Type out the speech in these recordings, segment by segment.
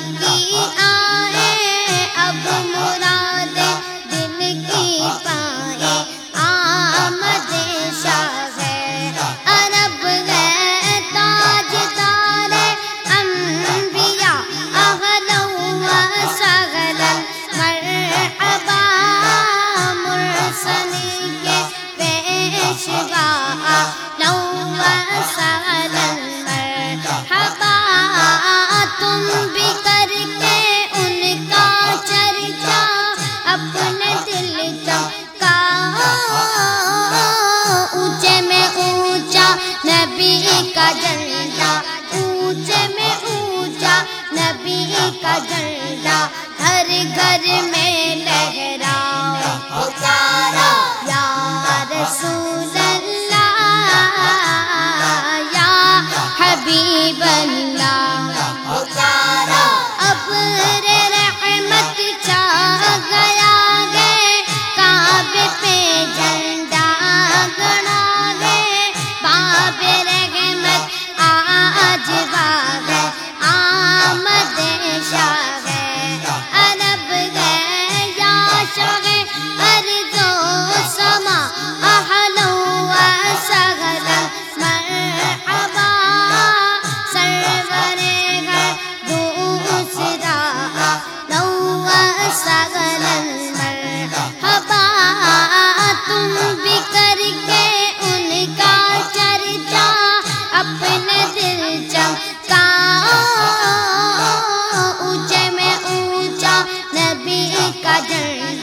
کی آ ah, ah. گھر میں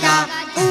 کا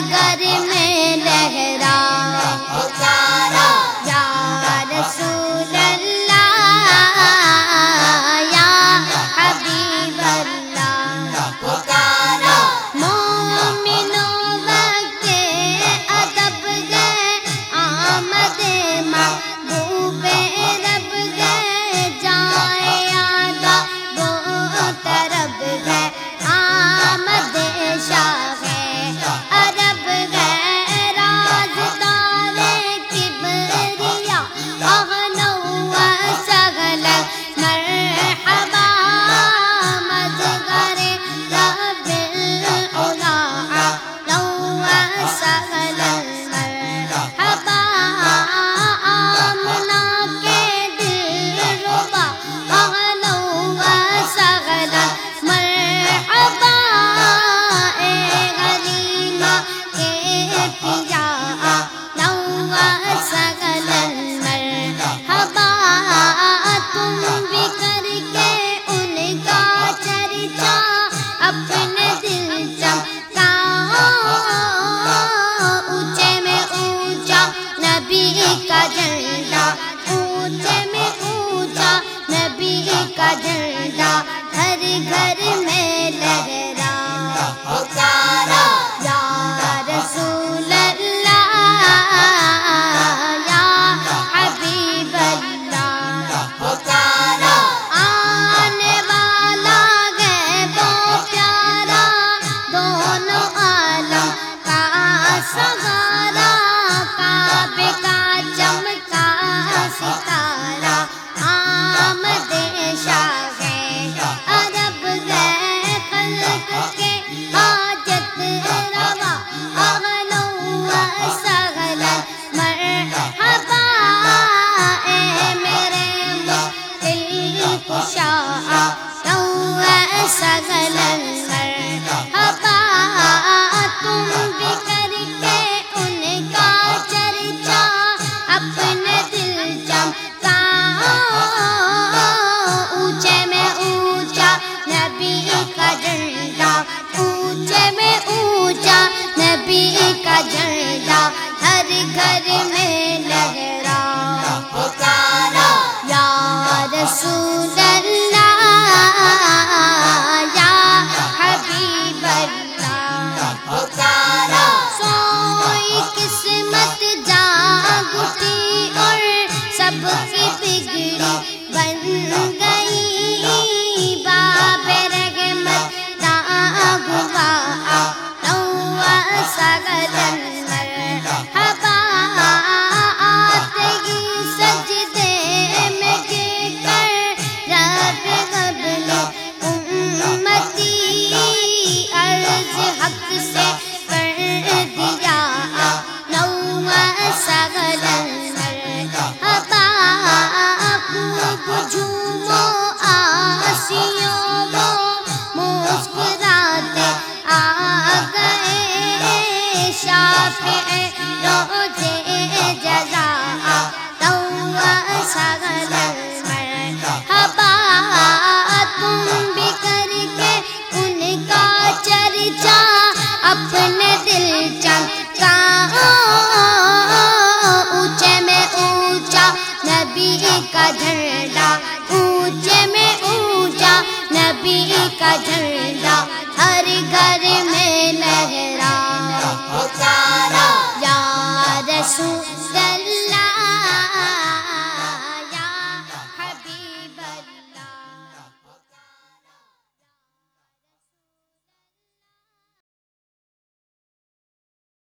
گر گھر جھنڈا ہر گھر میں لہرا یا رسول اپنے